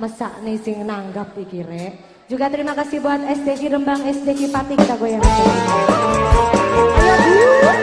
mesak nih sing nanggap iki rek. Juga terima kasih buat SDG Rembang, SDG Pati kita ya, goyang. Ayo